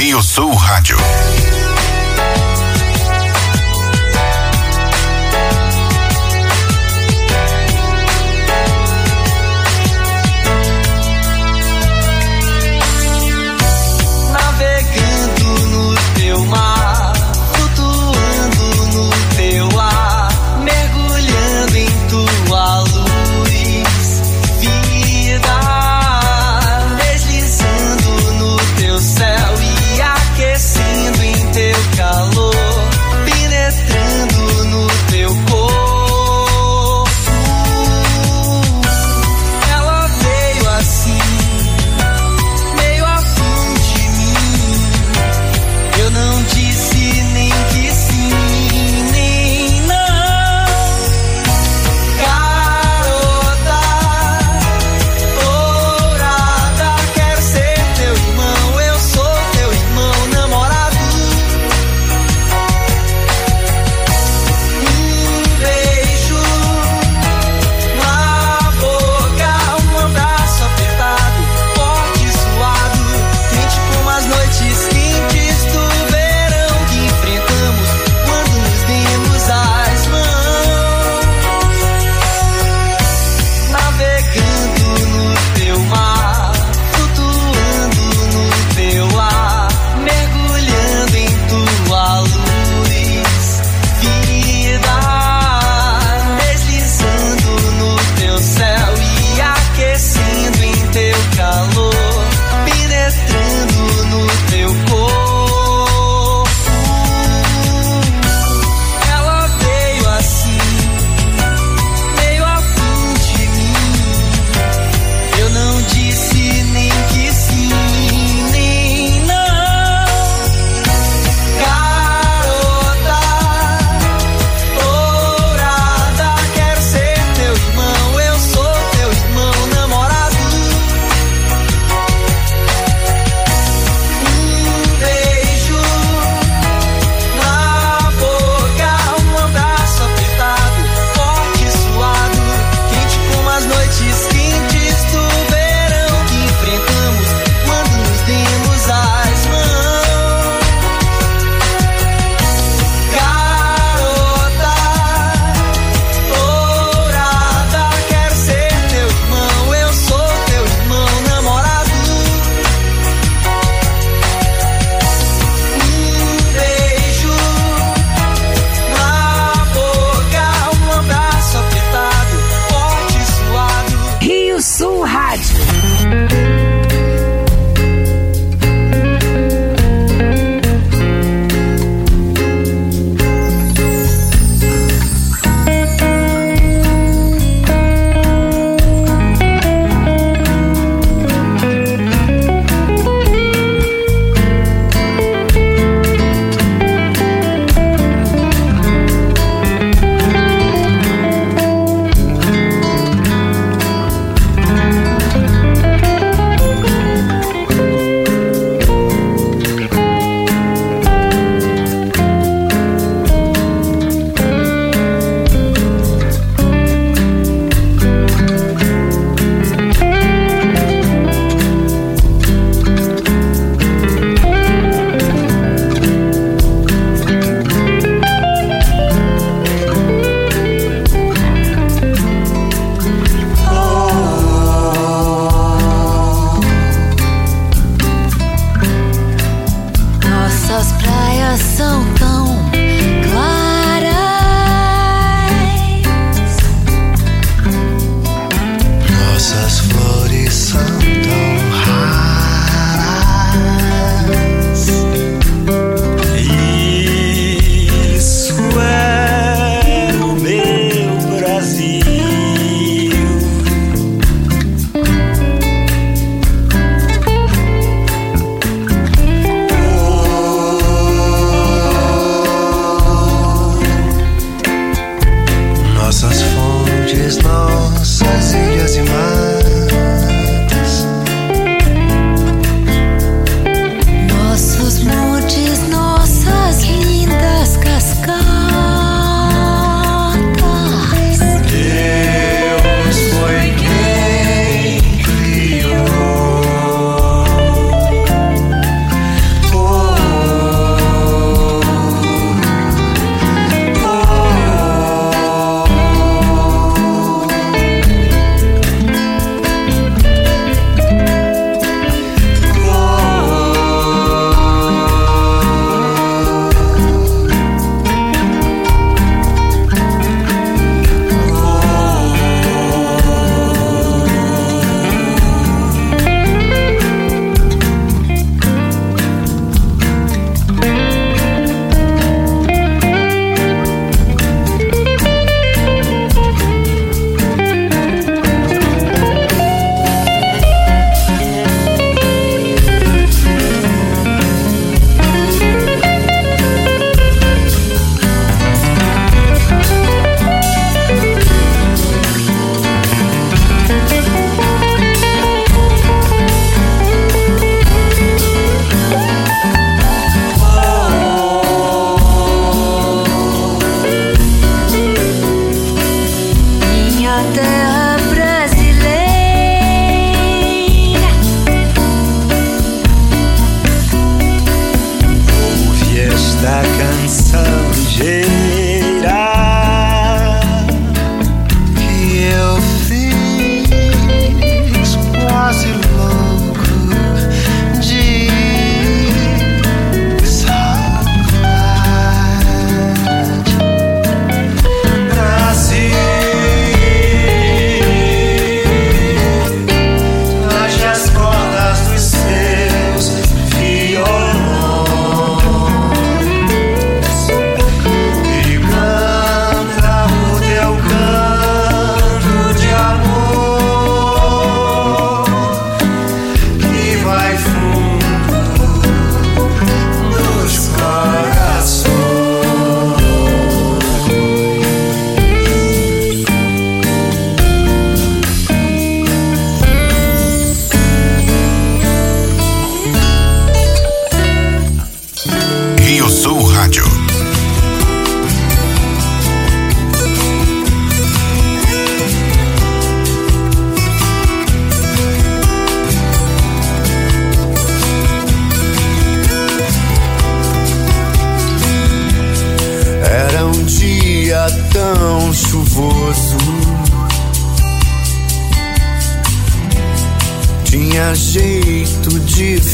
Rio Sul Rádio.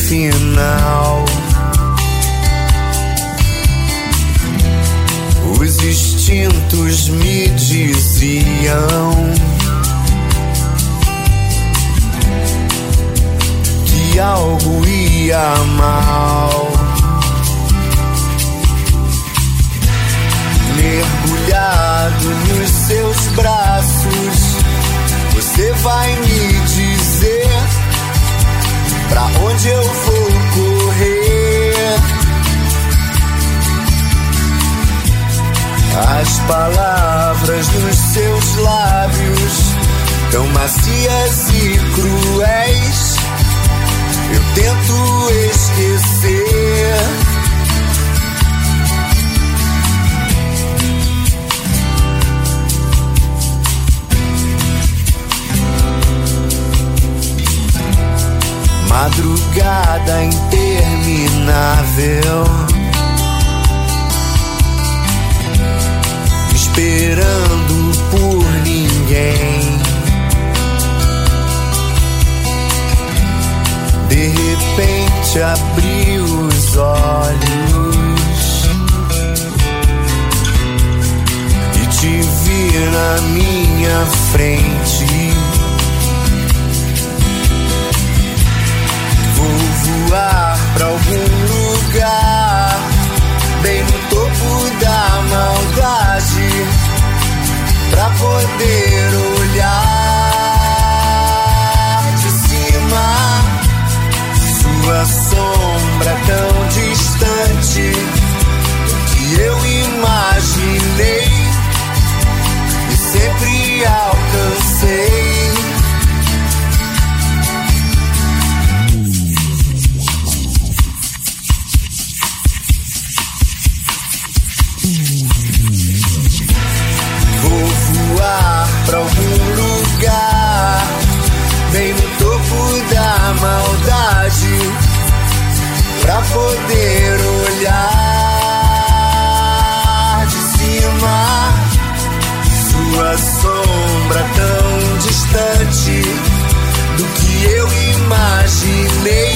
Final. Os instintos me diziam que algo ia mal. Mergulhado nos seus braços, você vai me dizer pra onde eu vou correr. As palavras nos seus lábios, tão macias e cruéis, eu tento esquecer. Madrugada interminável. Esperando por ninguém. De repente abri os olhos e te vi na minha frente. Voar pra algum lugar, bem no topo da maldade, pra poder olhar de cima sua sombra tão distante que eu imaginei e sempre alcancei. Voar pra algum lugar, bem no topo da maldade, pra poder olhar de cima. Sua sombra tão distante do que eu imaginei,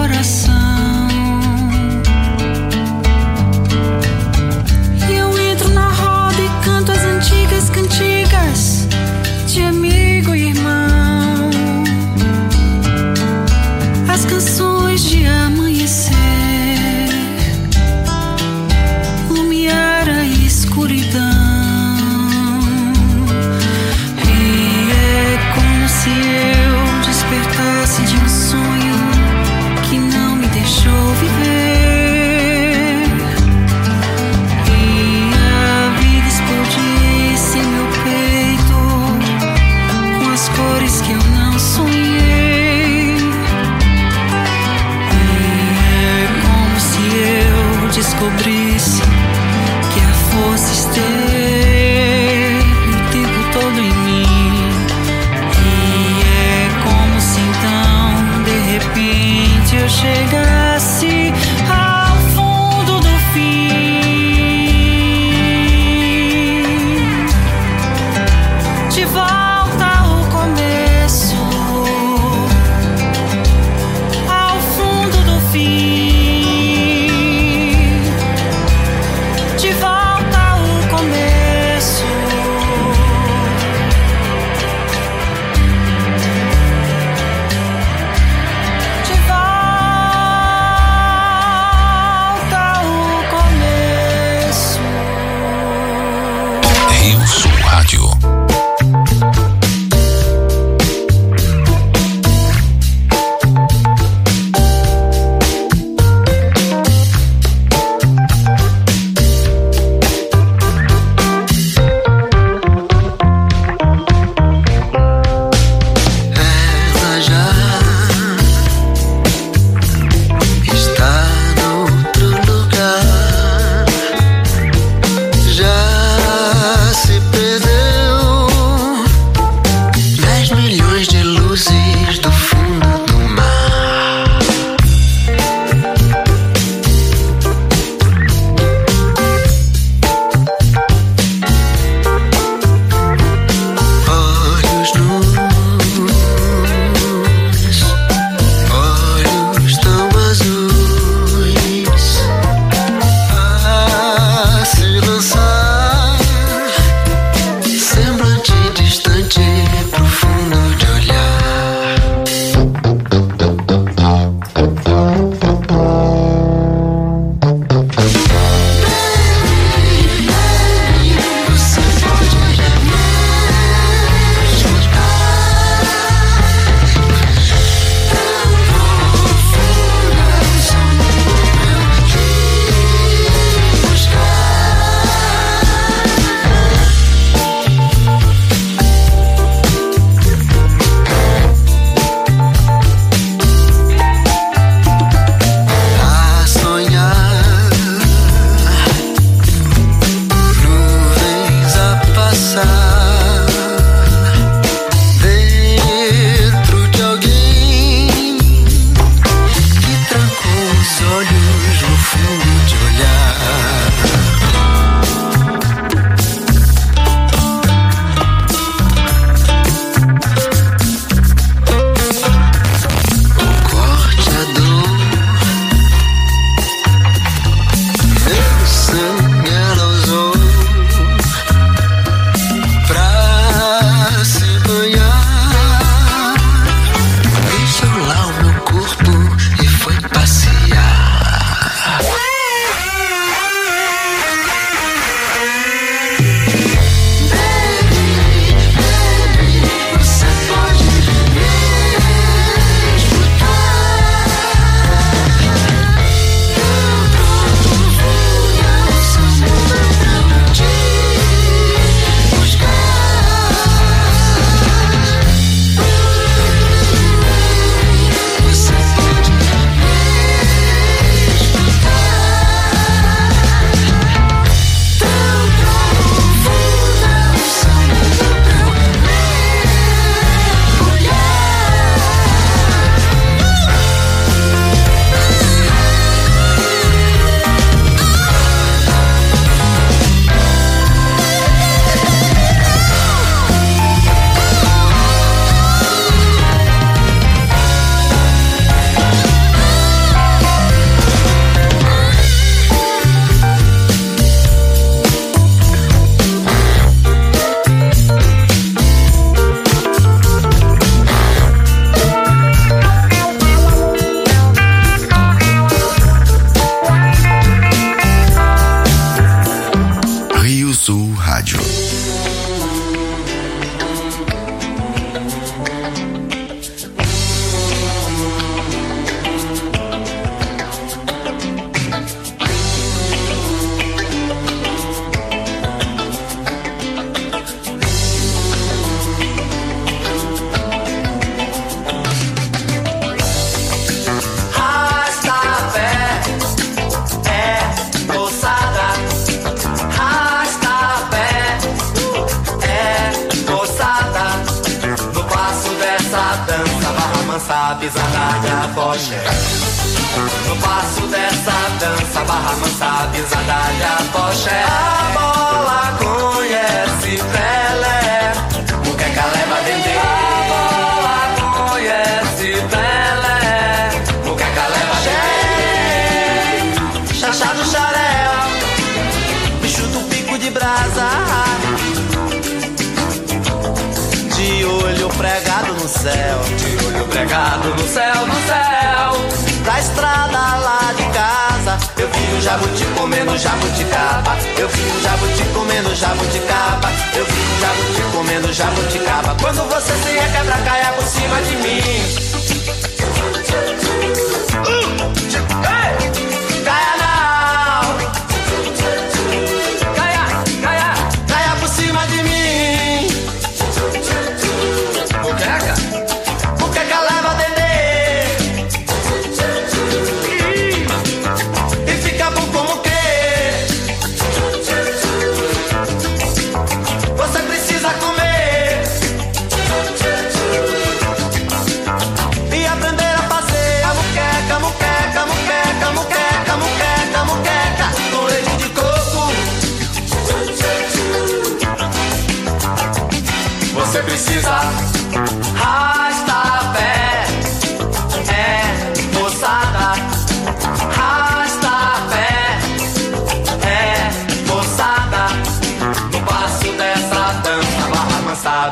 coração.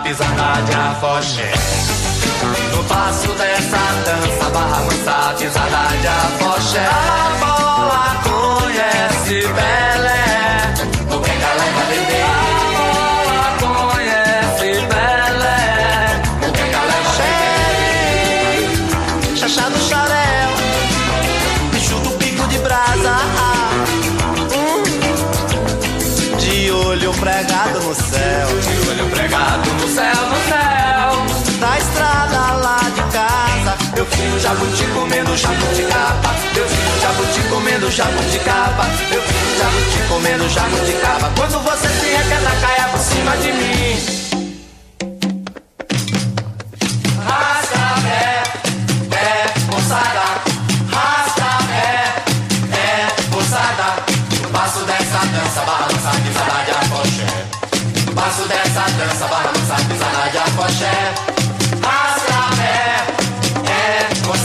pisada de afoxé. No passo dessa dança, barra mansa, pisada de afoxé. A bola conhece bem. jabuti comendo jabuticaba. Eu vi o jabuti comendo jabuticaba. Eu vi o jabuti comendo jabuticaba. Quando você se recata, caia por cima de mim. Passo dessa dança, balança, pisada de apoché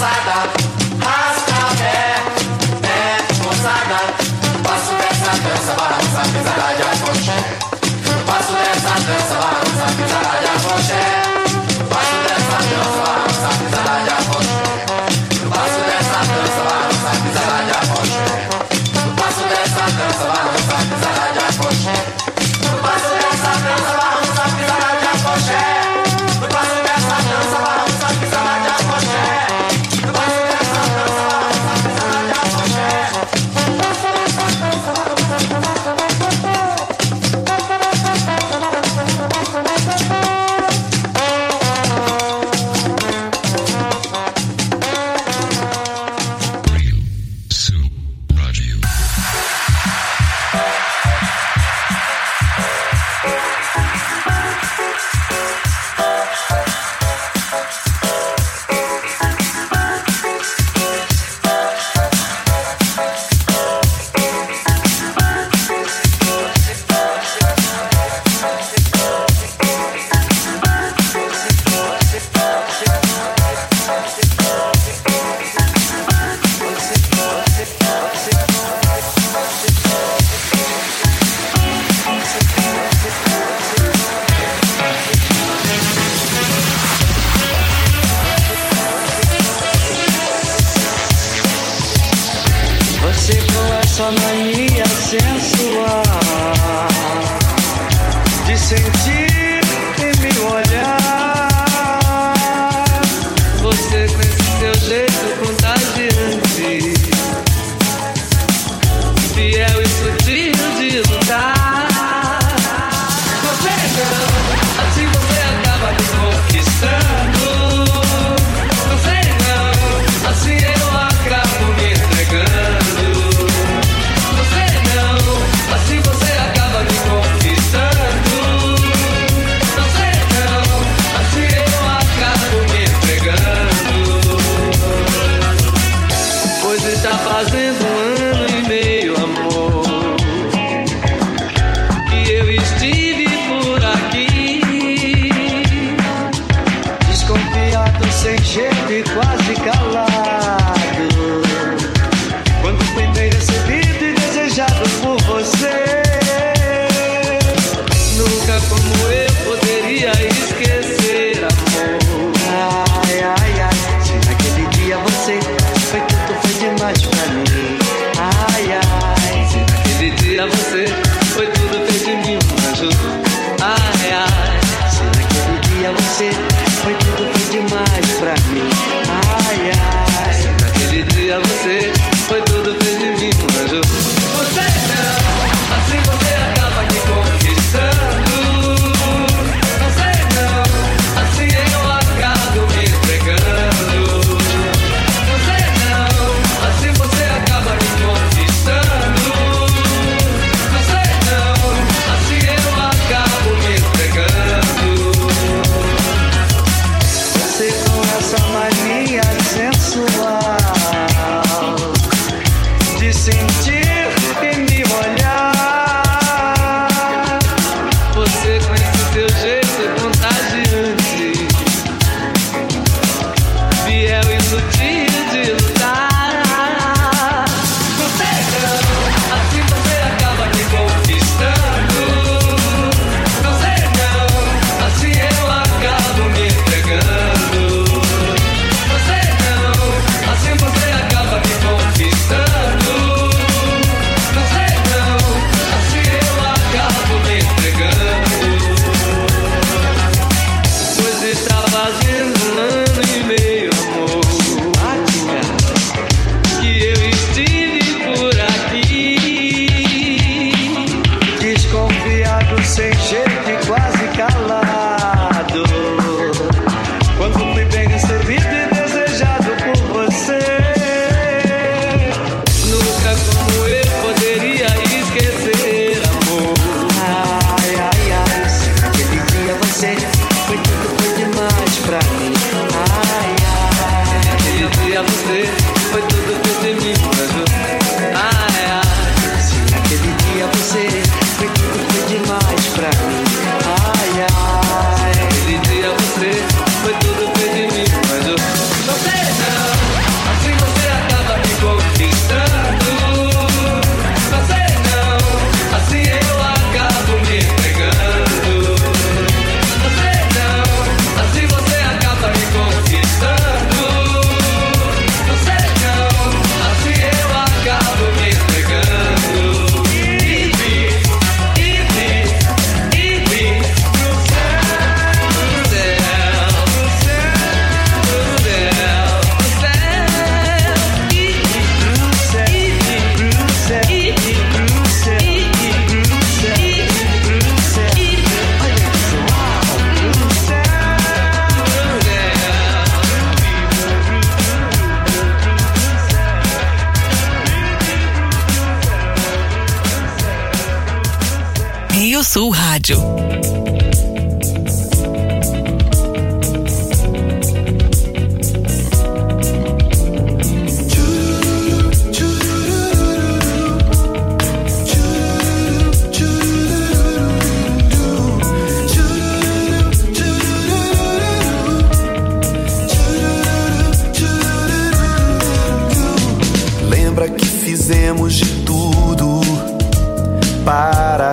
moçada, rasca pé, né, moçada. Passo dessa dança, balança, pisadade, apoché. Passo dessa dança, balança.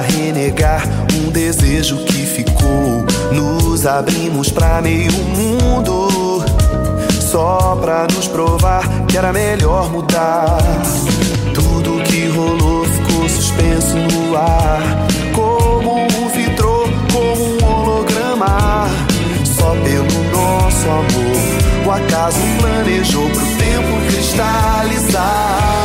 renegar um desejo que ficou. Nos abrimos pra meio mundo, só pra nos provar que era melhor mudar. Tudo que rolou ficou suspenso no ar, como um vitrô, como um holograma. Só pelo nosso amor, o acaso planejou pro tempo cristalizar.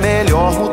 melhor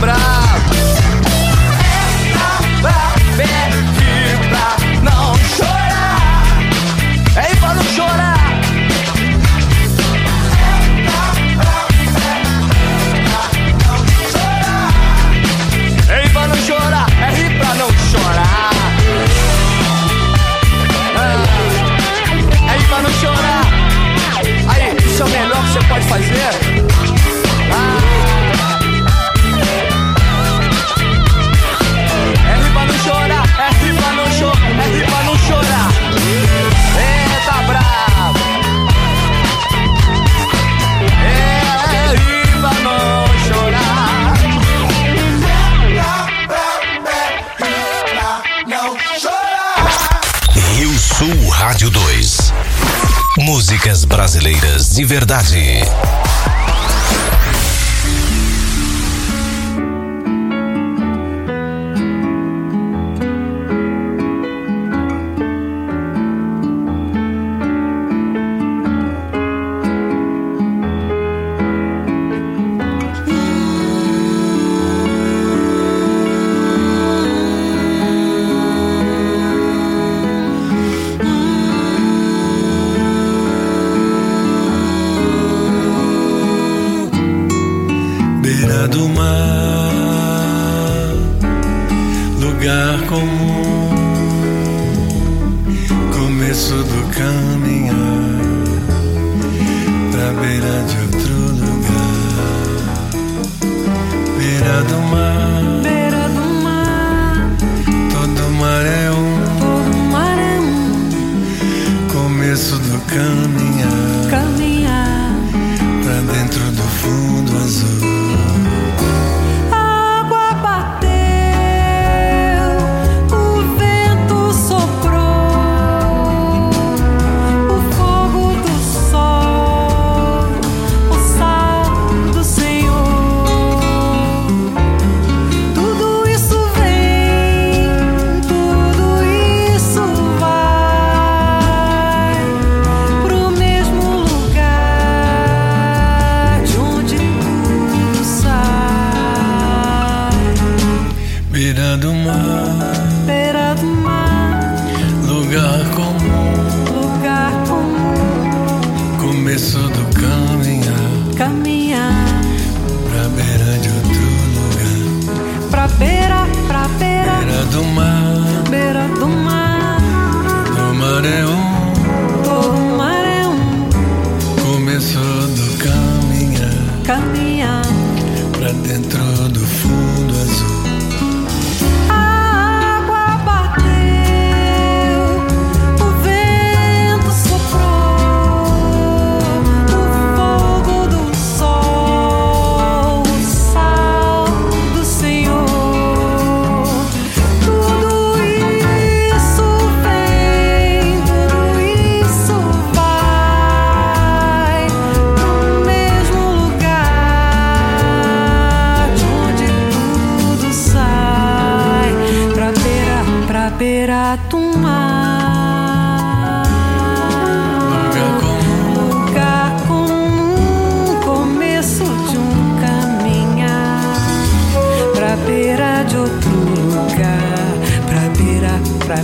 Tá de verdade.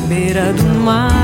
Beira, do mar.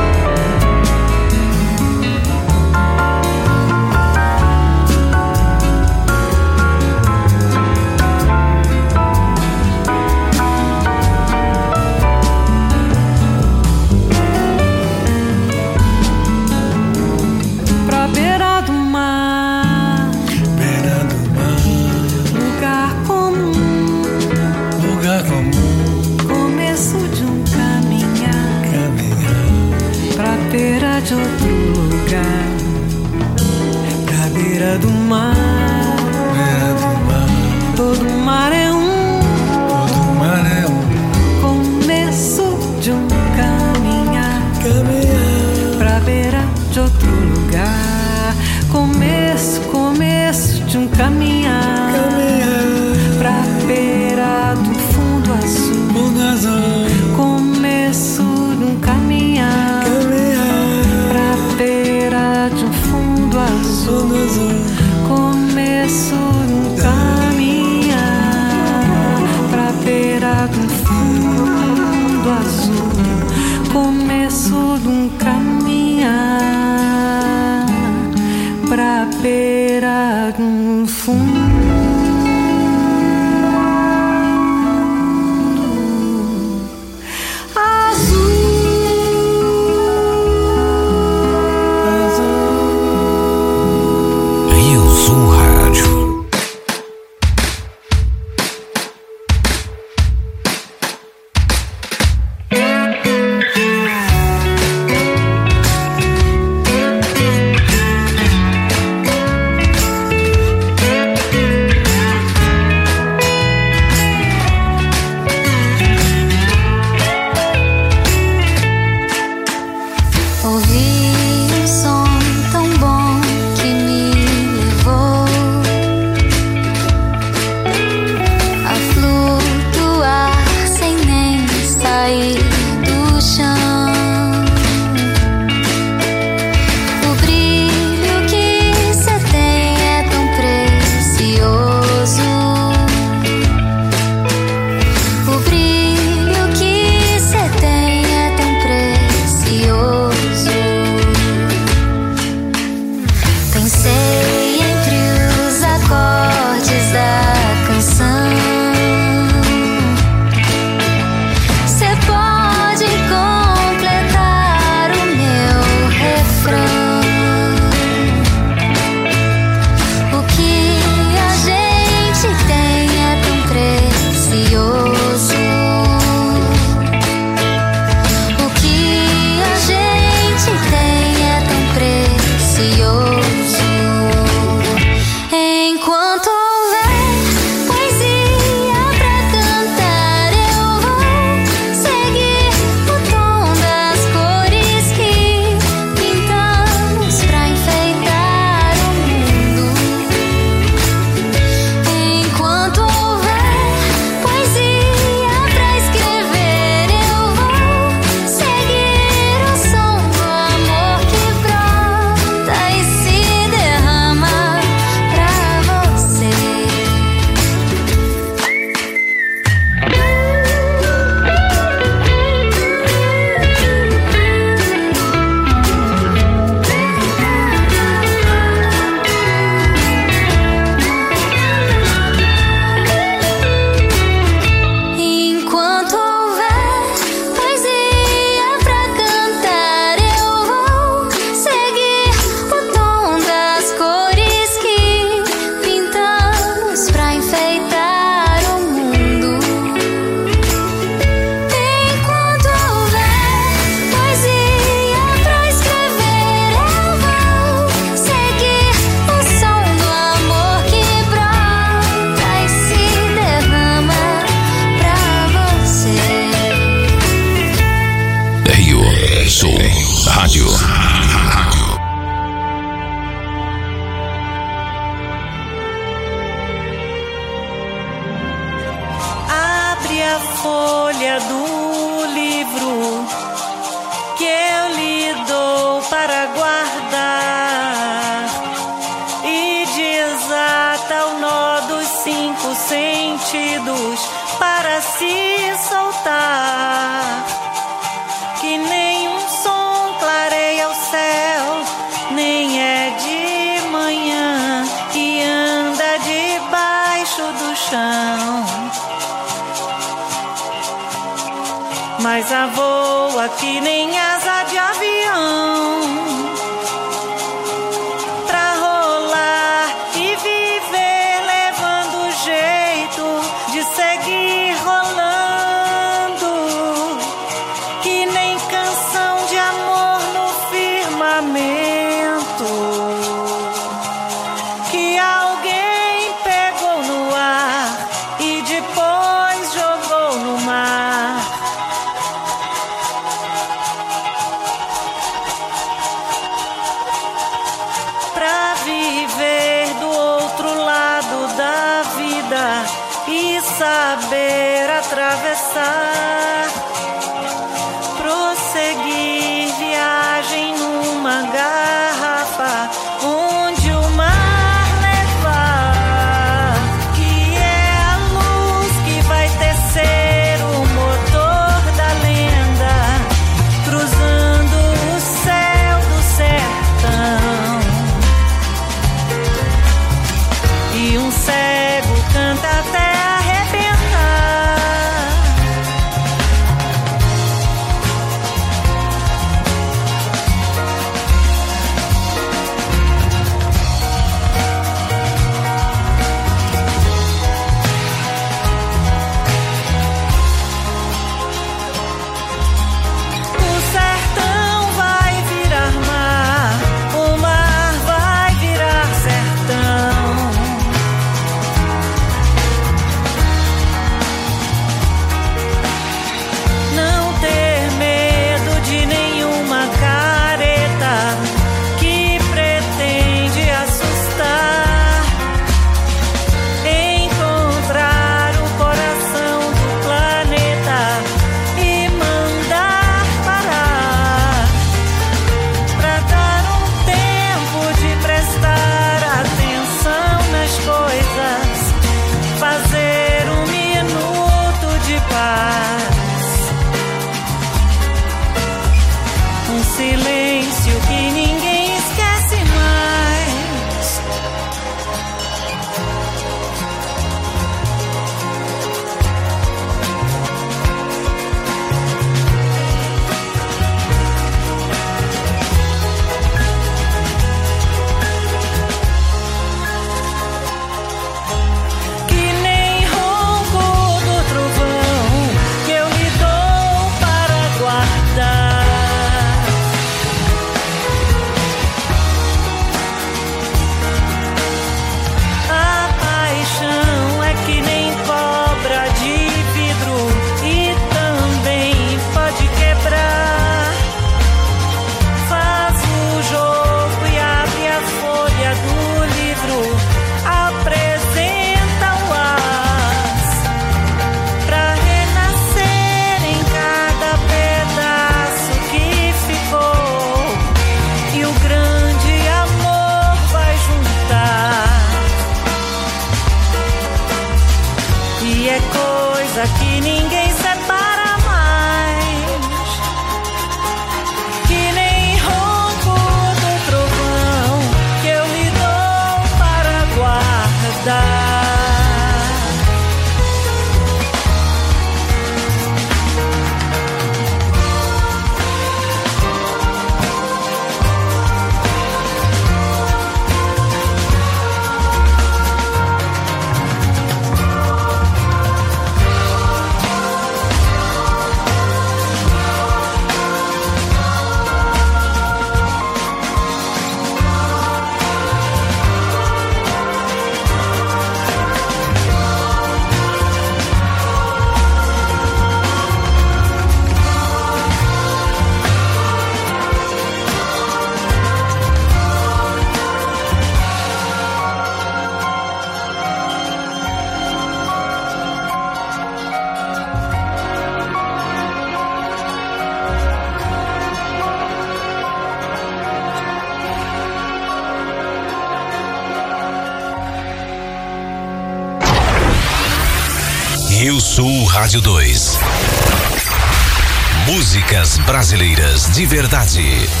De verdade.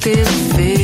Passa na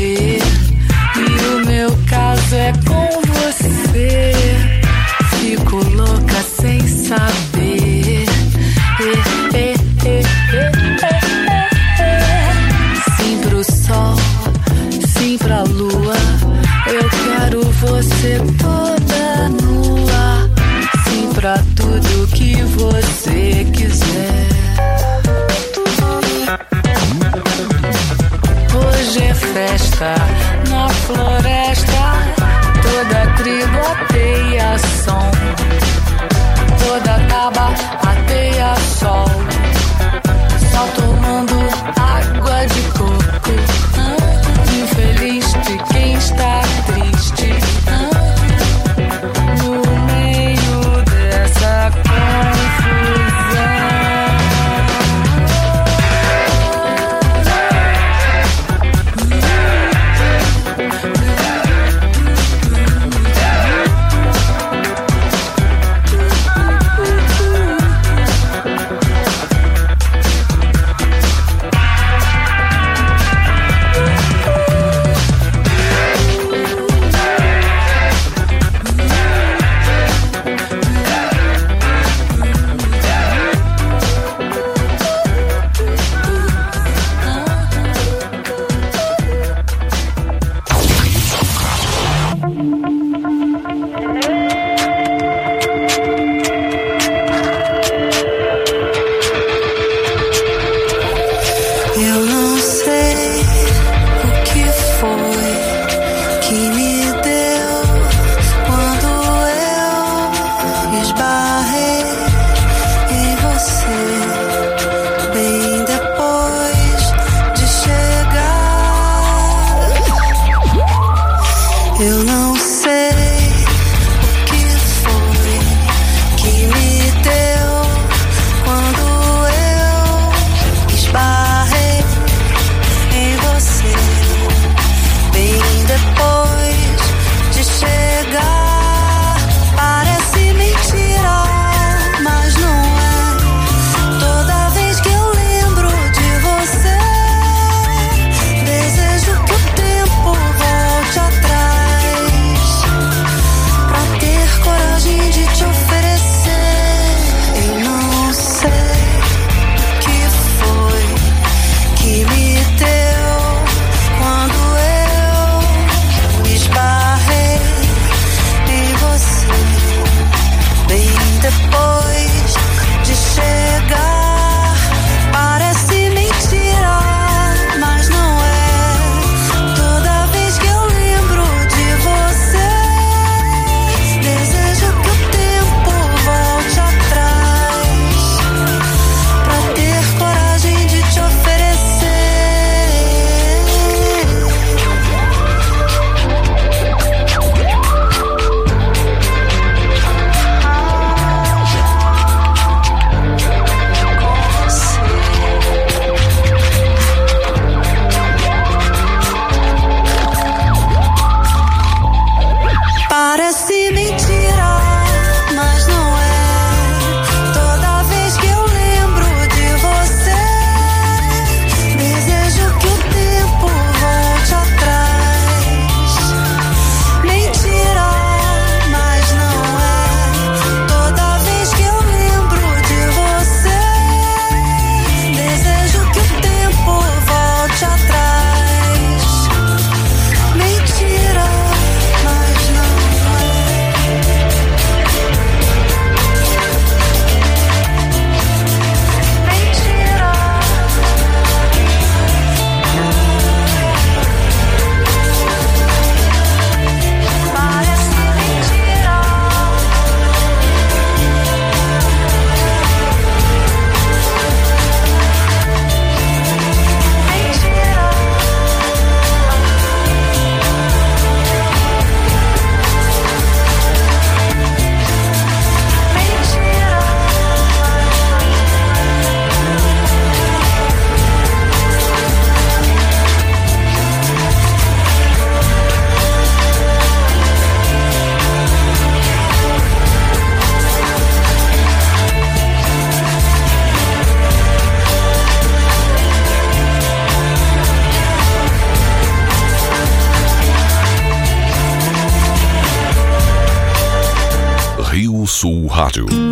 Sul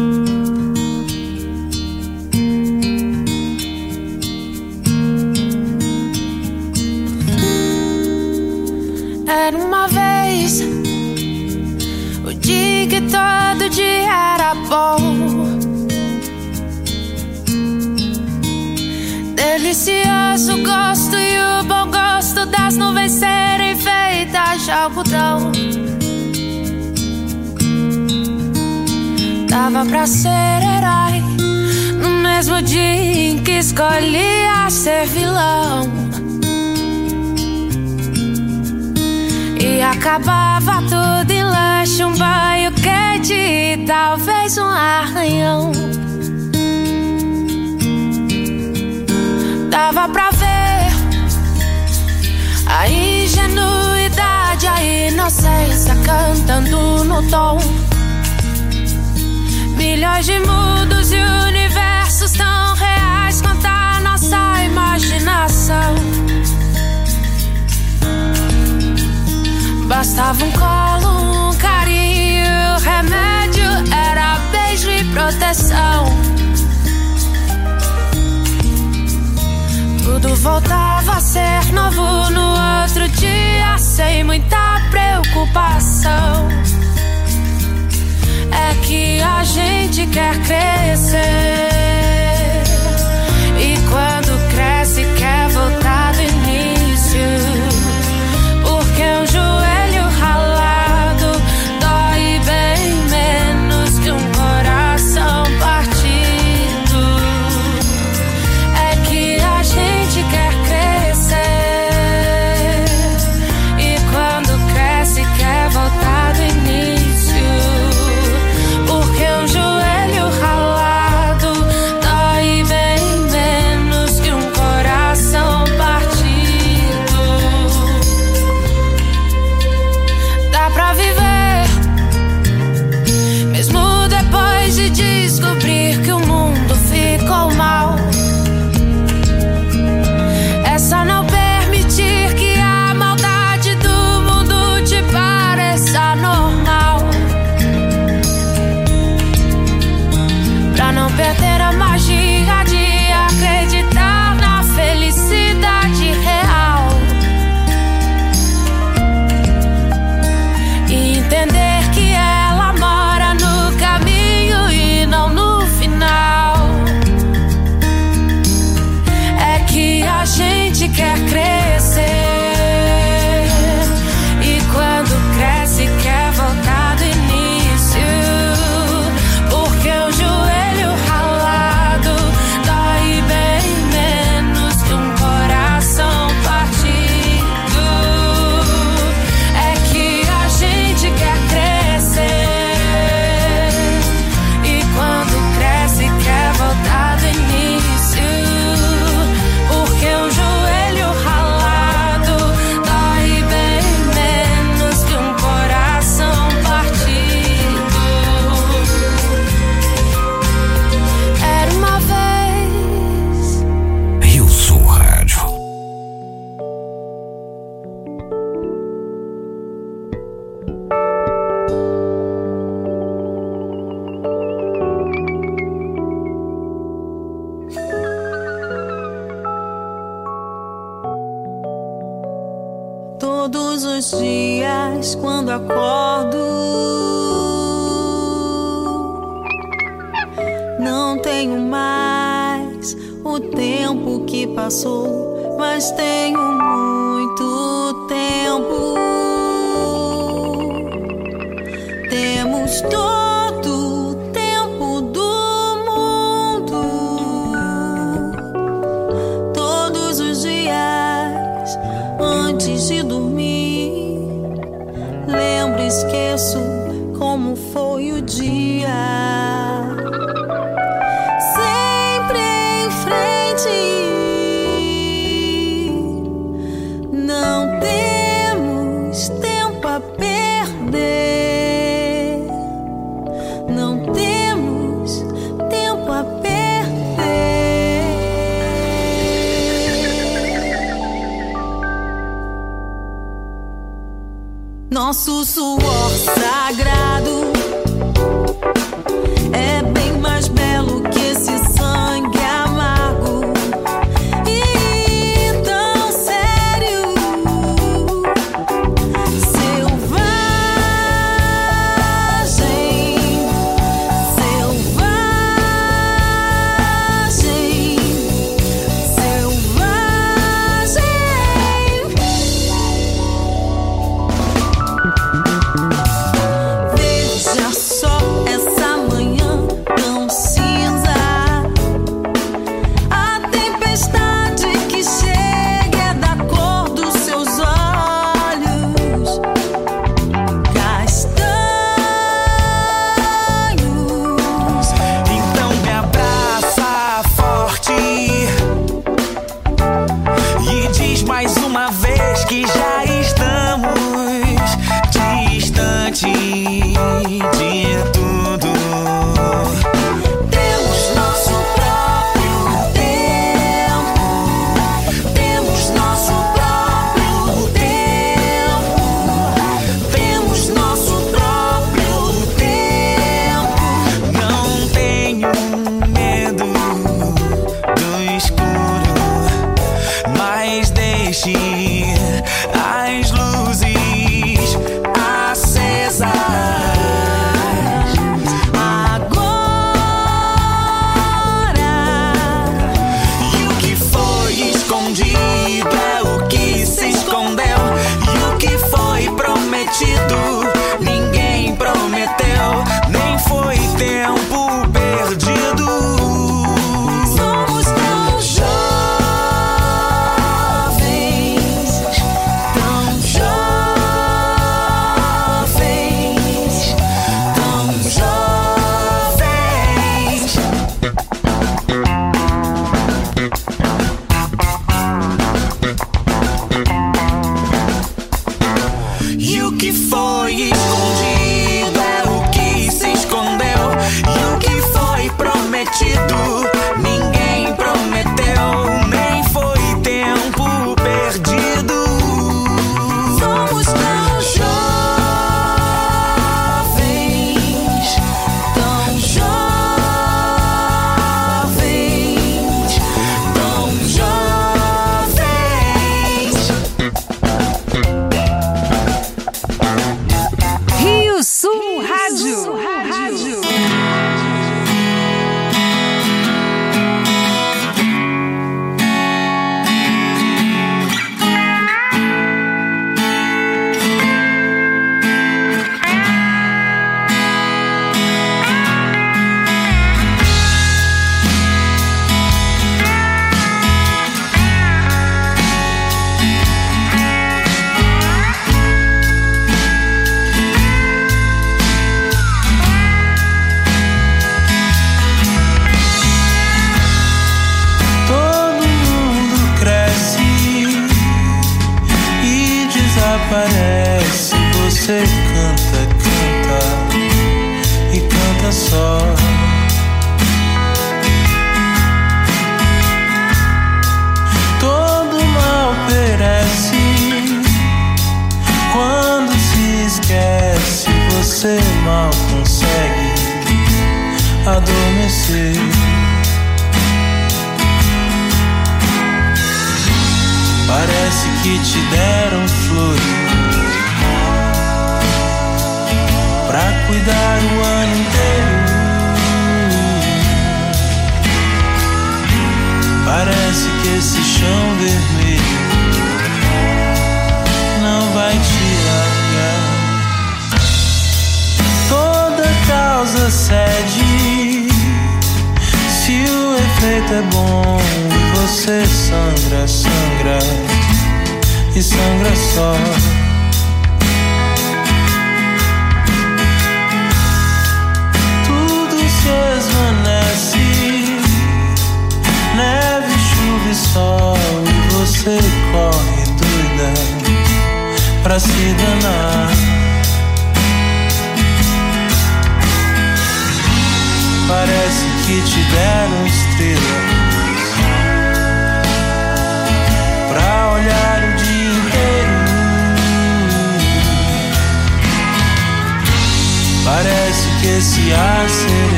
que esse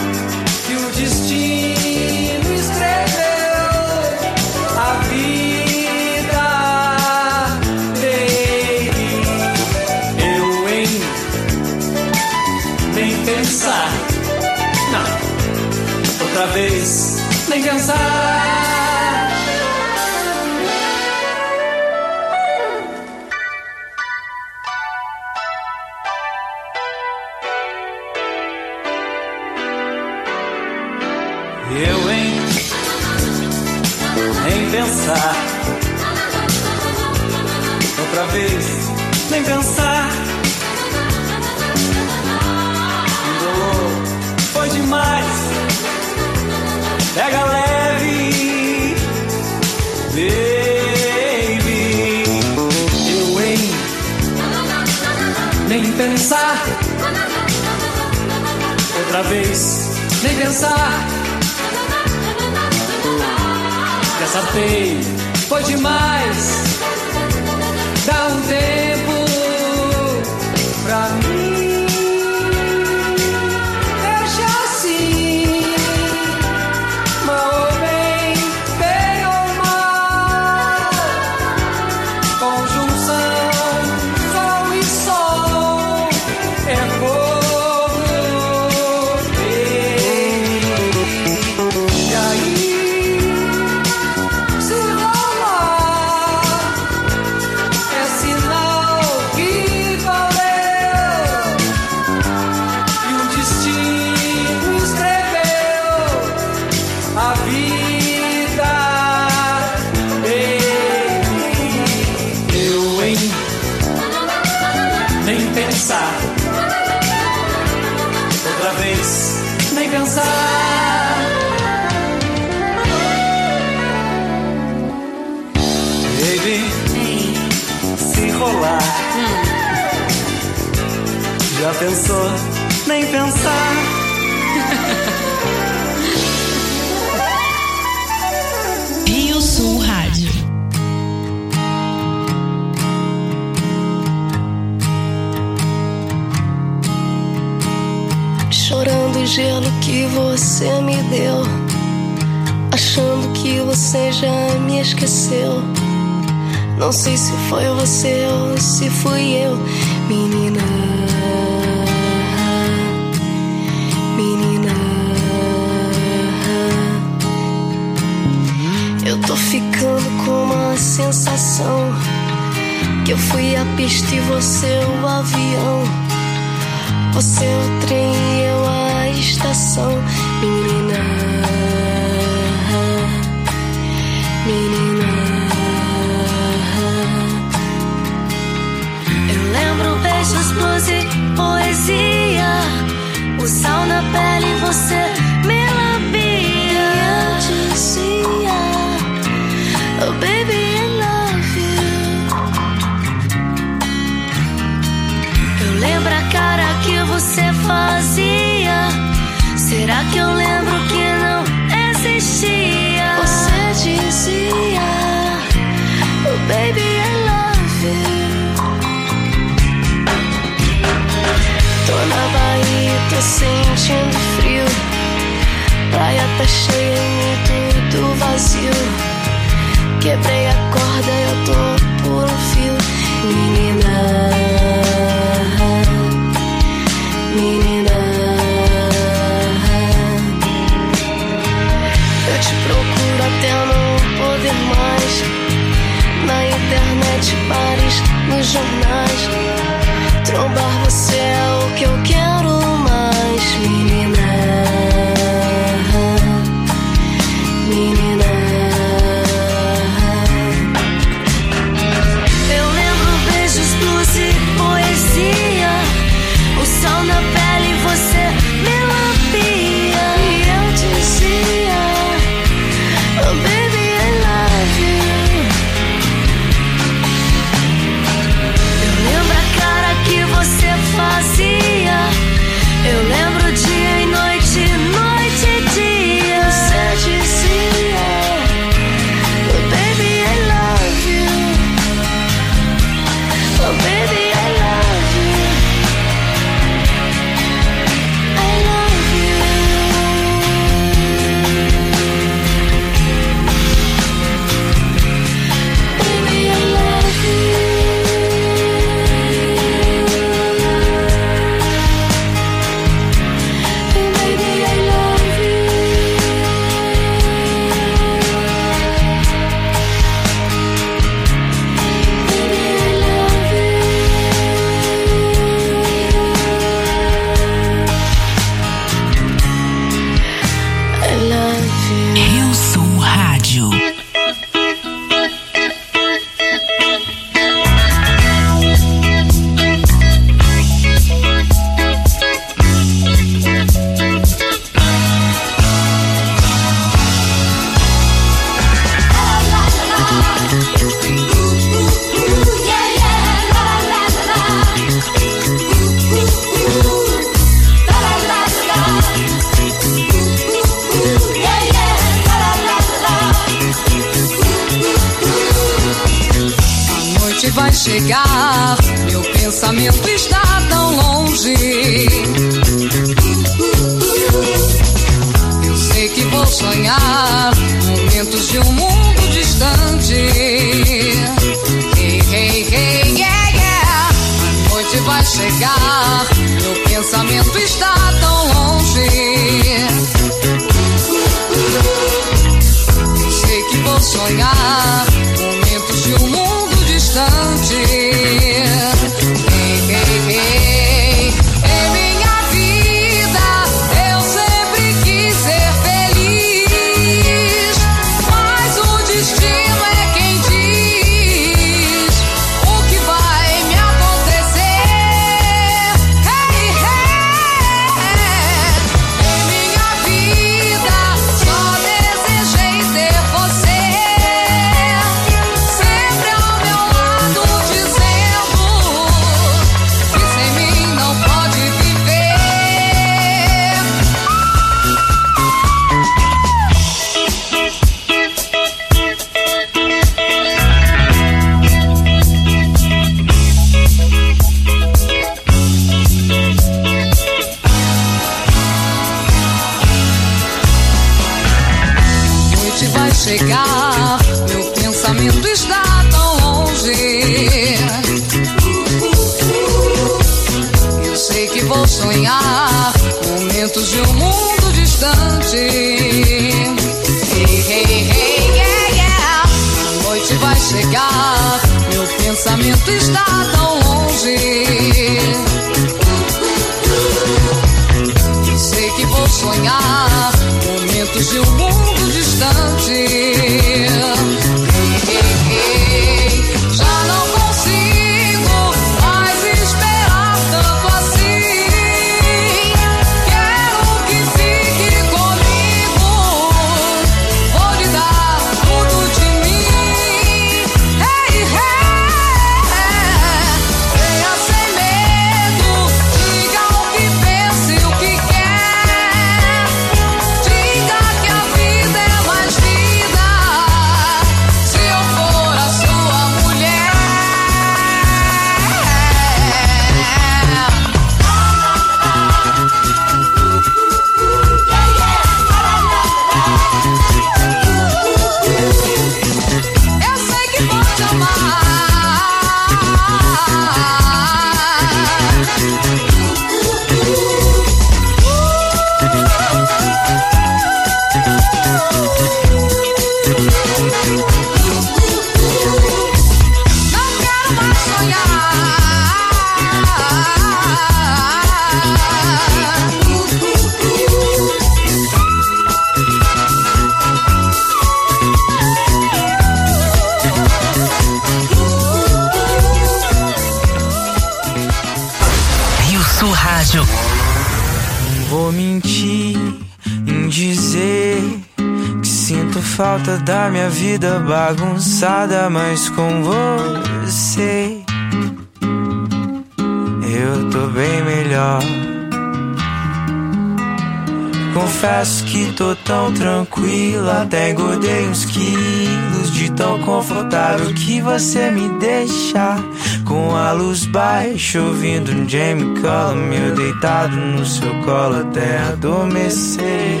tranquila. Até engordei uns quilos de tão confortável que você me deixa. Com a luz baixa, ouvindo um Jamie Collum, Eu deitado no seu colo até adormecer.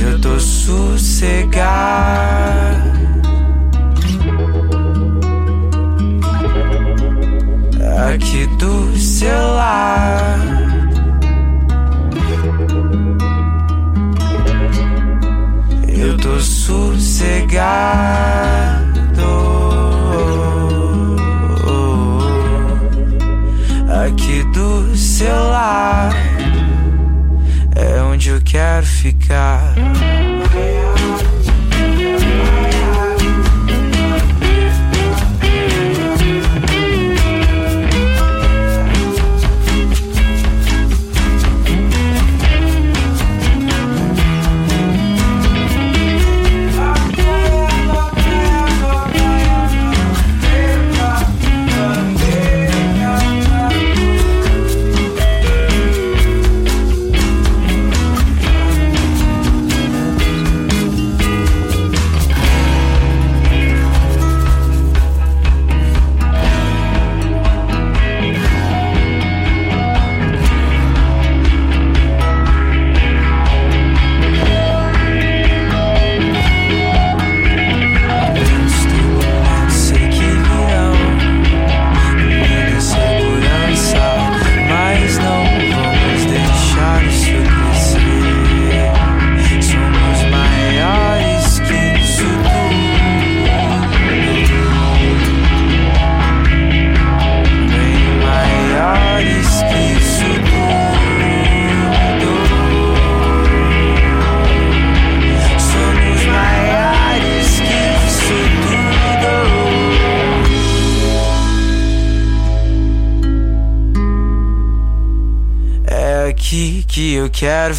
Eu tô sossegado. Aqui do seu lado. sossegado aqui do seu lado é onde eu quero ficar.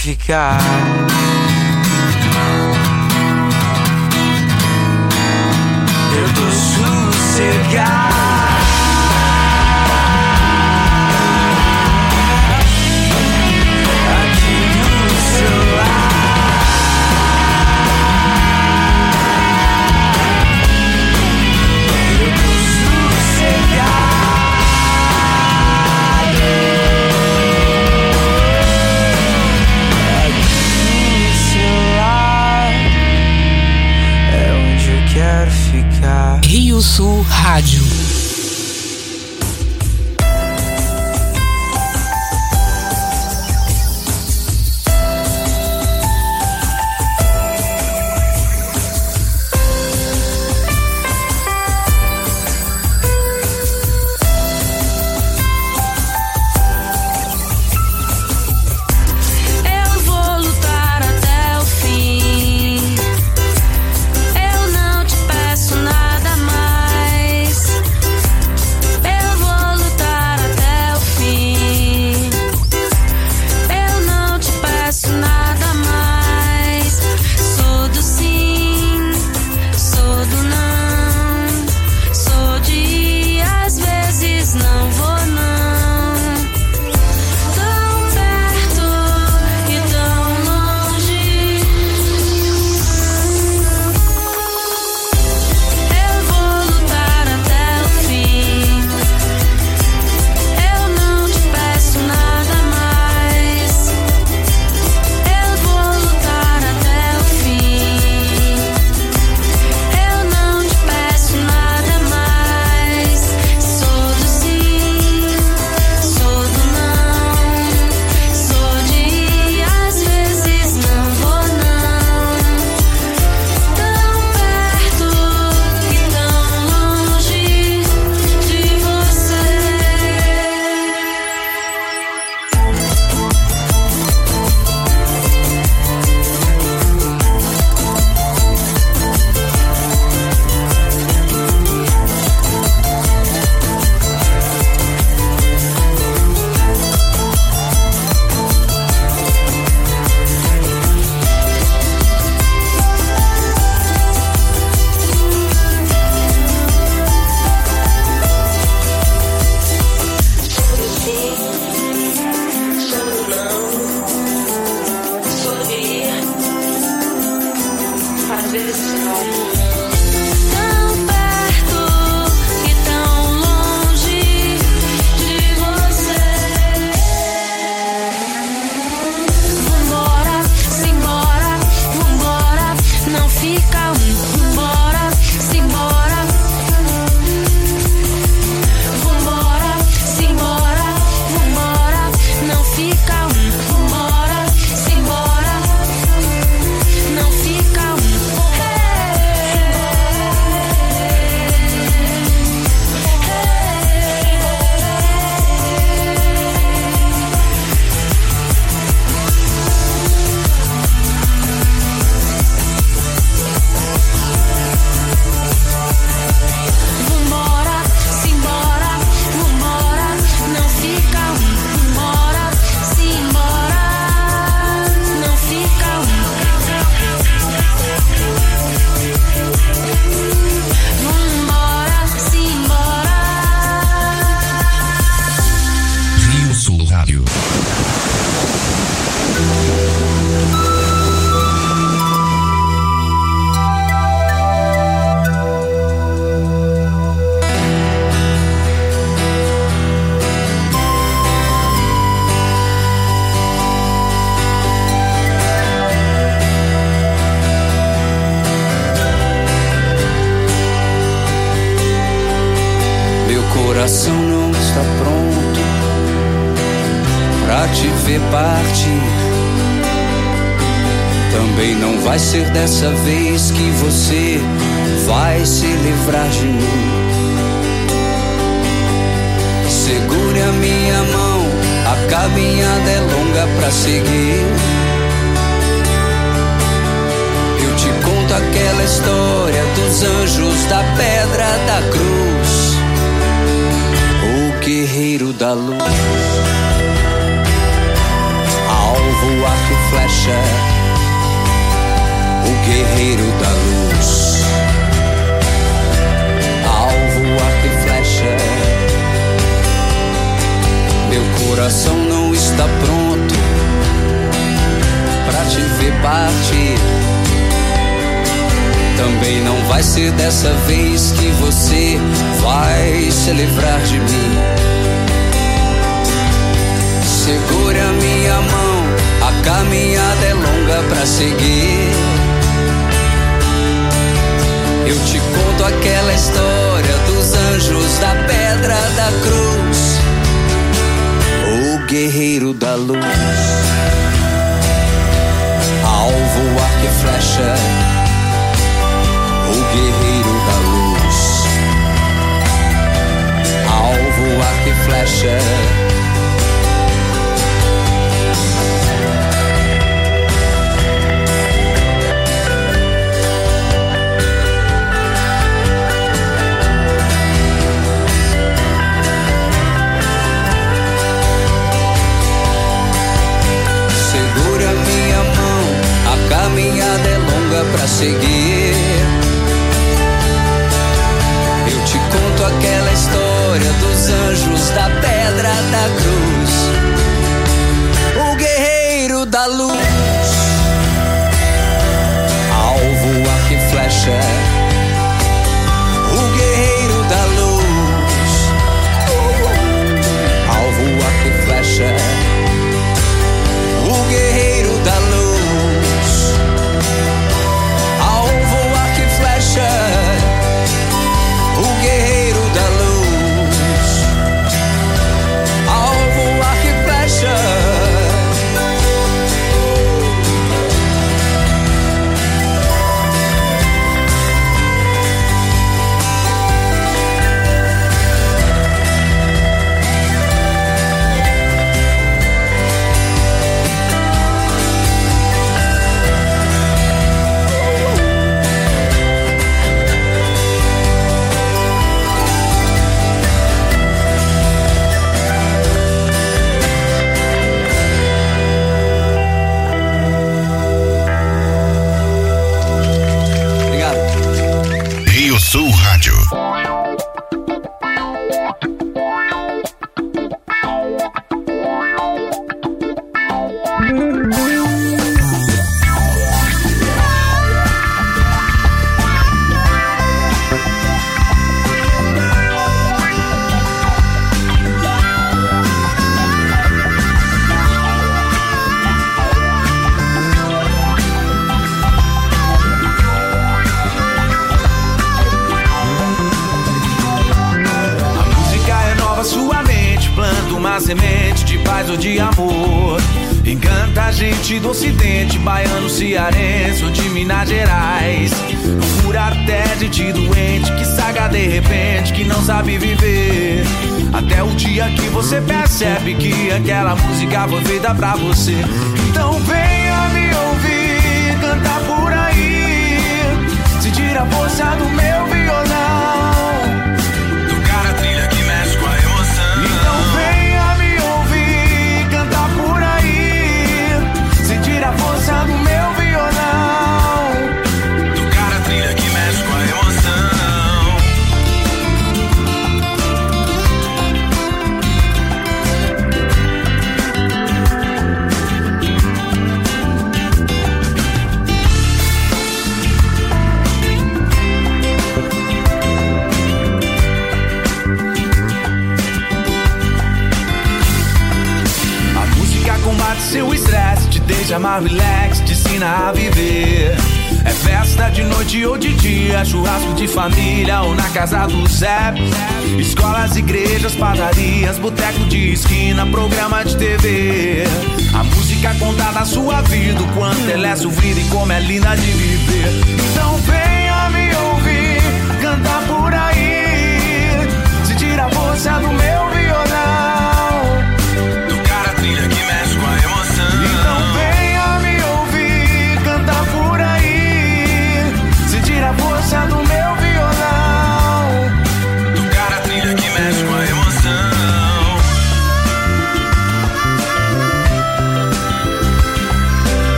Ficar.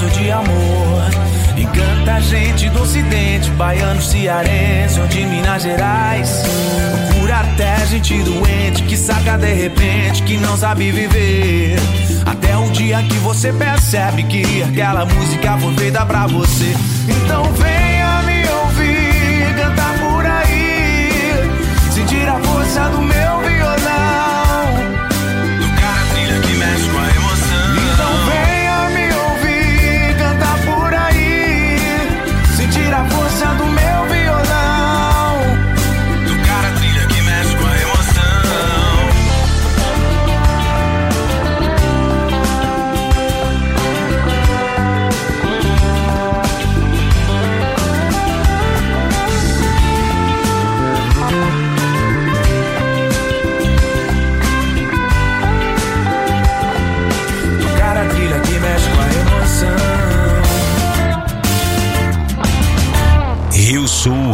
De amor. E canta gente do ocidente, baiano, cearense ou de Minas Gerais. Cura até gente doente que saca de repente, que não sabe viver. Até o dia que você percebe que aquela música foi feita pra você. Então venha me ouvir, cantar por aí. Sentir a força do meu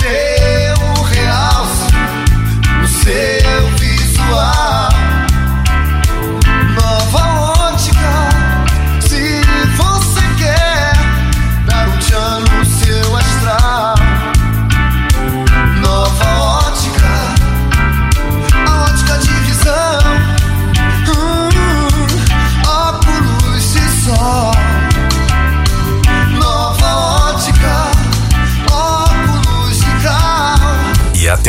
Um realce no seu visual.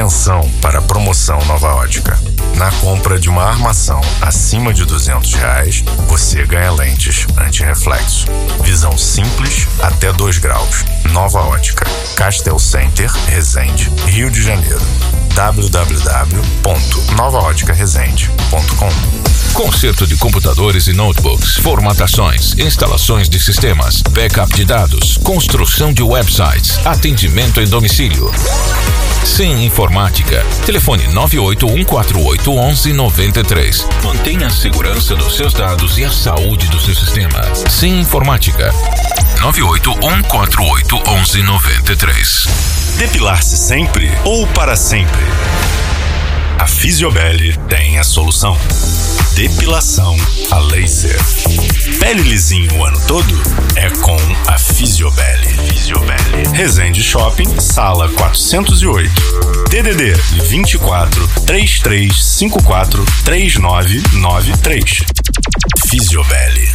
Atenção para a promoção Nova Ótica. Na compra de uma armação acima de 200 reais, você ganha lentes anti-reflexo. Visão simples até 2 graus. Nova Ótica. Castel Center, Resende, Rio de Janeiro. www.novaóticaresende.com Conserto de computadores e notebooks, formatações, instalações de sistemas, backup de dados, construção de websites, atendimento em domicílio. Sim Informática. Telefone 981481193. Mantenha a segurança dos seus dados e a saúde do seu sistema. Sim Informática. 981481193. Depilar-se sempre ou para sempre? Fisiobel tem a solução. Depilação a laser. Pele lisinho o ano todo? É com a Fisiobel. Fisiobel. Resende Shopping, sala 408. DDD 24 3354 3993. Fisiobel.